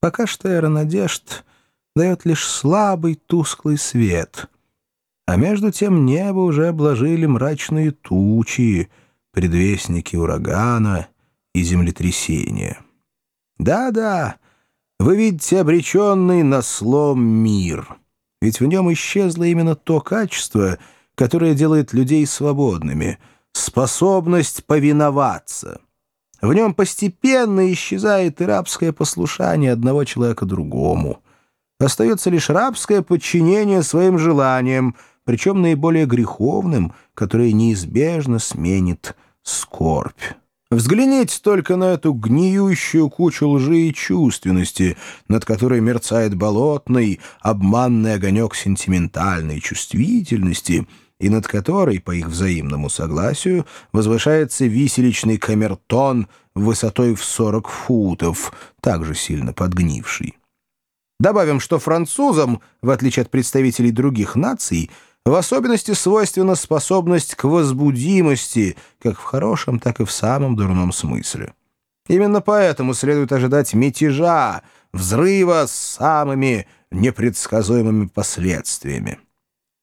Пока что эра надежд дает лишь слабый тусклый свет, а между тем небо уже обложили мрачные тучи, предвестники урагана и землетрясения. Да-да, вы видите обреченный на слом мир, ведь в нем исчезло именно то качество, которое делает людей свободными — способность повиноваться — в нем постепенно исчезает и рабское послушание одного человека другому. Остается лишь рабское подчинение своим желаниям, причем наиболее греховным, которое неизбежно сменит скорбь. Взгляните только на эту гниющую кучу лжи и чувственности, над которой мерцает болотный, обманный огонек сентиментальной чувствительности — и над которой, по их взаимному согласию, возвышается виселичный камертон высотой в 40 футов, также сильно подгнивший. Добавим, что французам, в отличие от представителей других наций, в особенности свойственна способность к возбудимости, как в хорошем, так и в самом дурном смысле. Именно поэтому следует ожидать мятежа, взрыва с самыми непредсказуемыми последствиями.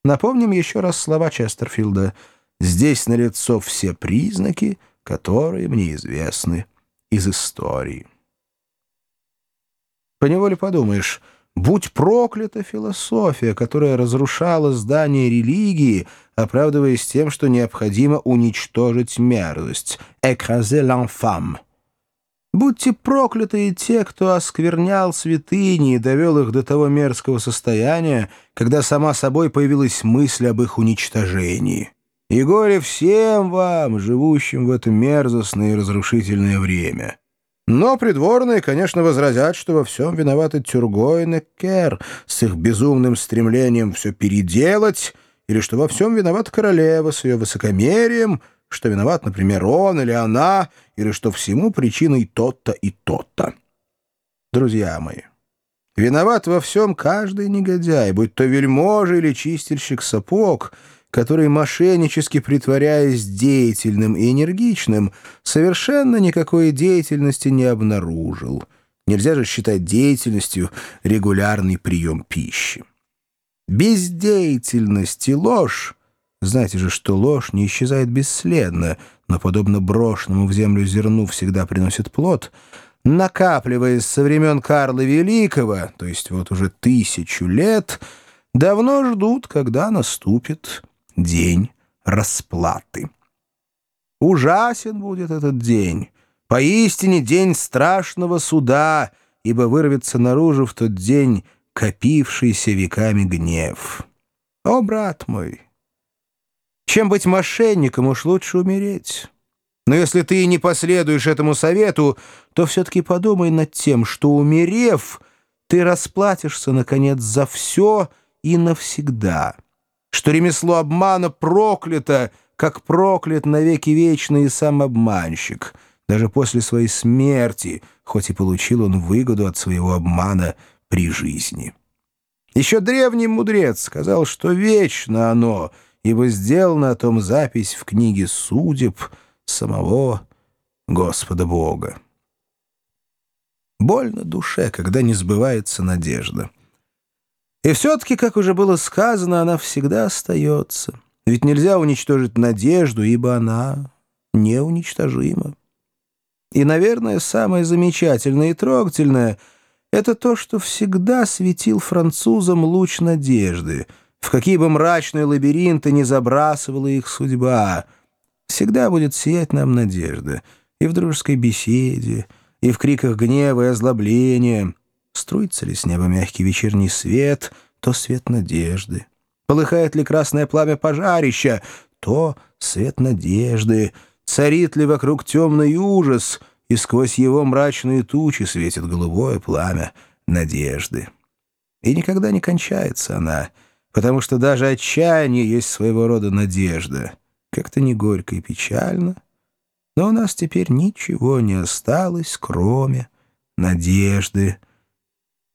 Напомним еще раз слова Честерфилда. «Здесь налицо все признаки, которые мне известны из истории». Поневоле подумаешь, будь проклята философия, которая разрушала здание религии, оправдываясь тем, что необходимо уничтожить мерзость, «écraser l'infâme». Будьте прокляты и те, кто осквернял святыни и довел их до того мерзкого состояния, когда сама собой появилась мысль об их уничтожении. И горе всем вам, живущим в это мерзостное и разрушительное время. Но придворные, конечно, возразят, что во всем виноваты Тюрго и Неккер с их безумным стремлением все переделать, или что во всем виновата королева с ее высокомерием — что виноват, например, он или она, или что всему причиной тот-то и тот-то. Друзья мои, виноват во всем каждый негодяй, будь то вельможа или чистильщик сапог, который, мошеннически притворяясь деятельным и энергичным, совершенно никакой деятельности не обнаружил. Нельзя же считать деятельностью регулярный прием пищи. Бездеятельность и ложь знаете же, что ложь не исчезает бесследно, но, подобно брошенному в землю зерну, всегда приносит плод, накапливаясь со времен Карла Великого, то есть вот уже тысячу лет, давно ждут, когда наступит день расплаты. Ужасен будет этот день, поистине день страшного суда, ибо вырвется наружу в тот день копившийся веками гнев. О, брат мой! Чем быть мошенником, уж лучше умереть. Но если ты и не последуешь этому совету, то все-таки подумай над тем, что, умерев, ты расплатишься, наконец, за все и навсегда. Что ремесло обмана проклято, как проклят навеки вечный сам обманщик. Даже после своей смерти, хоть и получил он выгоду от своего обмана при жизни. Еще древний мудрец сказал, что вечно оно — ибо сделана о том запись в книге судеб самого Господа Бога. Больно душе, когда не сбывается надежда. И все-таки, как уже было сказано, она всегда остается. Ведь нельзя уничтожить надежду, ибо она неуничтожима. И, наверное, самое замечательное и трогательное — это то, что всегда светил французам луч надежды — в какие бы мрачные лабиринты не забрасывала их судьба, всегда будет сиять нам надежда и в дружеской беседе, и в криках гнева и озлобления. Струится ли с неба мягкий вечерний свет, то свет надежды. Полыхает ли красное пламя пожарища, то свет надежды. Царит ли вокруг темный ужас, и сквозь его мрачные тучи светит голубое пламя надежды. И никогда не кончается она — потому что даже отчаяние есть своего рода надежда. Как-то не горько и печально, но у нас теперь ничего не осталось, кроме надежды.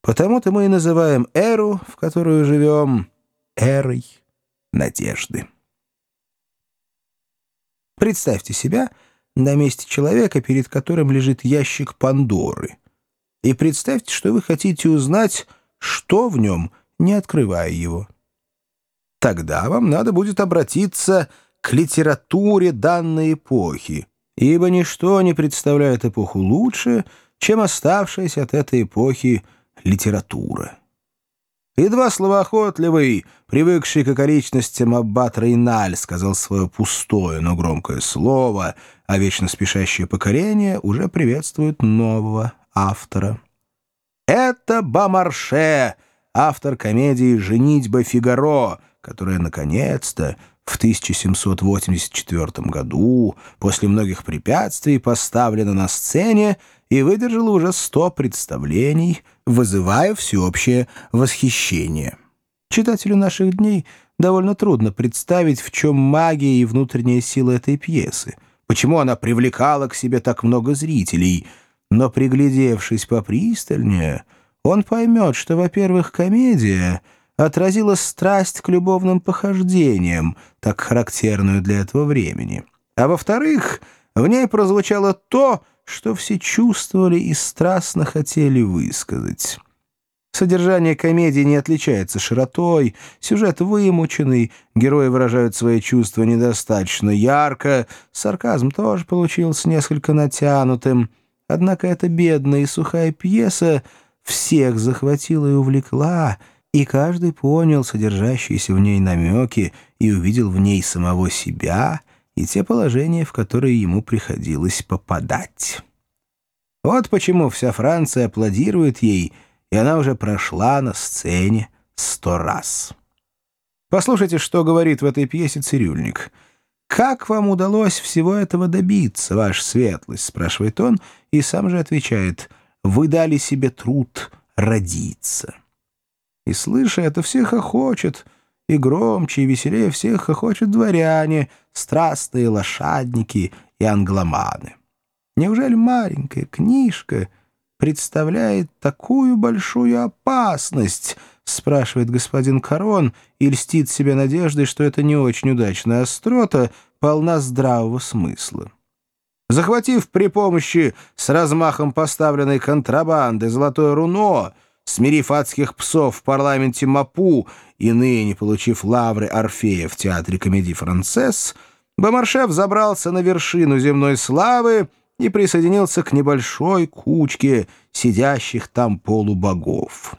Потому-то мы и называем эру, в которую живем, эрой надежды. Представьте себя на месте человека, перед которым лежит ящик Пандоры. и представьте, что вы хотите узнать, что в нем, не открывая его. Тогда вам надо будет обратиться к литературе данной эпохи, ибо ничто не представляет эпоху лучше, чем оставшаяся от этой эпохи литература. Едва словоохотливый, привыкший к околичностям аббат Рейналь, сказал свое пустое, но громкое слово, а вечно спешащее покорение уже приветствует нового автора. Это Бамарше, автор комедии «Женитьба Фигаро», которая, наконец-то, в 1784 году, после многих препятствий, поставлена на сцене и выдержала уже сто представлений, вызывая всеобщее восхищение. Читателю наших дней довольно трудно представить, в чем магия и внутренняя сила этой пьесы, почему она привлекала к себе так много зрителей, но, приглядевшись попристальнее, он поймет, что, во-первых, комедия — отразила страсть к любовным похождениям, так характерную для этого времени. А во-вторых, в ней прозвучало то, что все чувствовали и страстно хотели высказать. Содержание комедии не отличается широтой, сюжет вымученный, герои выражают свои чувства недостаточно ярко, сарказм тоже получился несколько натянутым. Однако эта бедная и сухая пьеса всех захватила и увлекла, и каждый понял содержащиеся в ней намеки и увидел в ней самого себя и те положения, в которые ему приходилось попадать. Вот почему вся Франция аплодирует ей, и она уже прошла на сцене сто раз. Послушайте, что говорит в этой пьесе цирюльник. «Как вам удалось всего этого добиться, ваша светлость?» — спрашивает он, и сам же отвечает. «Вы дали себе труд родиться». И, слыша это, все хохочет, и громче и веселее всех хохочут дворяне, страстные лошадники и англоманы. Неужели маленькая книжка представляет такую большую опасность, спрашивает господин Корон и льстит себе надеждой, что это не очень удачная острота, полна здравого смысла. Захватив при помощи с размахом поставленной контрабанды золотое руно, смирив адских псов в парламенте Мапу и ныне получив лавры Орфея в театре комедии «Францесс», Бомаршев забрался на вершину земной славы и присоединился к небольшой кучке сидящих там полубогов.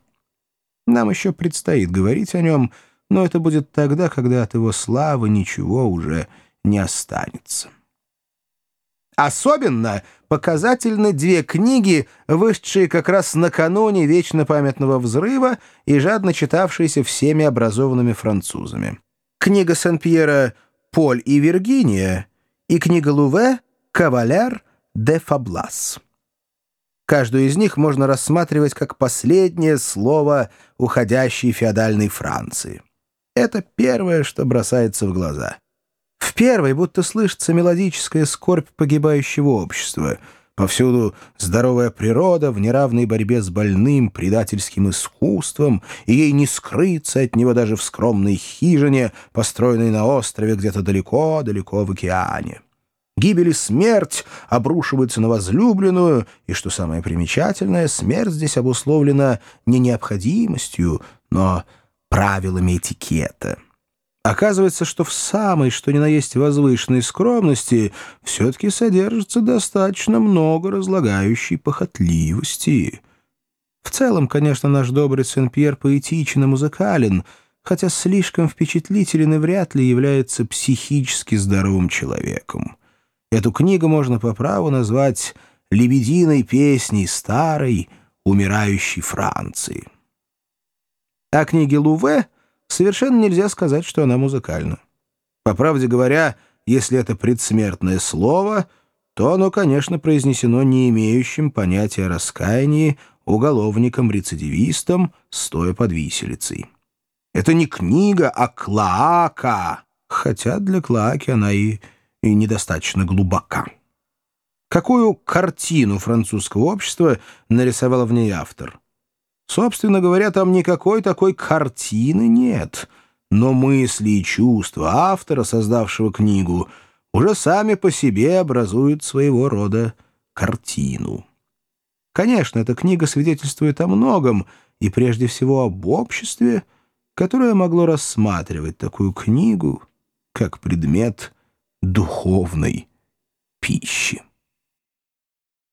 Нам еще предстоит говорить о нем, но это будет тогда, когда от его славы ничего уже не останется. Особенно показательны две книги, вышедшие как раз накануне вечно памятного взрыва и жадно читавшиеся всеми образованными французами. Книга Сен-Пьера «Поль и Виргиния» и книга Луве «Кавалер де Фаблас». Каждую из них можно рассматривать как последнее слово уходящей феодальной Франции. Это первое, что бросается в глаза — в первой будто слышится мелодическая скорбь погибающего общества. Повсюду здоровая природа в неравной борьбе с больным предательским искусством, и ей не скрыться от него даже в скромной хижине, построенной на острове где-то далеко-далеко в океане. Гибель и смерть обрушиваются на возлюбленную, и, что самое примечательное, смерть здесь обусловлена не необходимостью, но правилами этикета. Оказывается, что в самой, что ни на есть возвышенной скромности, все-таки содержится достаточно много разлагающей похотливости. В целом, конечно, наш добрый Сен-Пьер поэтичен и музыкален, хотя слишком впечатлителен и вряд ли является психически здоровым человеком. Эту книгу можно по праву назвать «Лебединой песней старой, умирающей Франции». А книги Луве — совершенно нельзя сказать, что она музыкальна. По правде говоря, если это предсмертное слово, то оно, конечно, произнесено не имеющим понятия о раскаянии уголовником-рецидивистом, стоя под виселицей. Это не книга, а клоака, хотя для клоаки она и, и недостаточно глубока. Какую картину французского общества нарисовал в ней автор? Собственно говоря, там никакой такой картины нет, но мысли и чувства автора, создавшего книгу, уже сами по себе образуют своего рода картину. Конечно, эта книга свидетельствует о многом, и прежде всего об обществе, которое могло рассматривать такую книгу как предмет духовной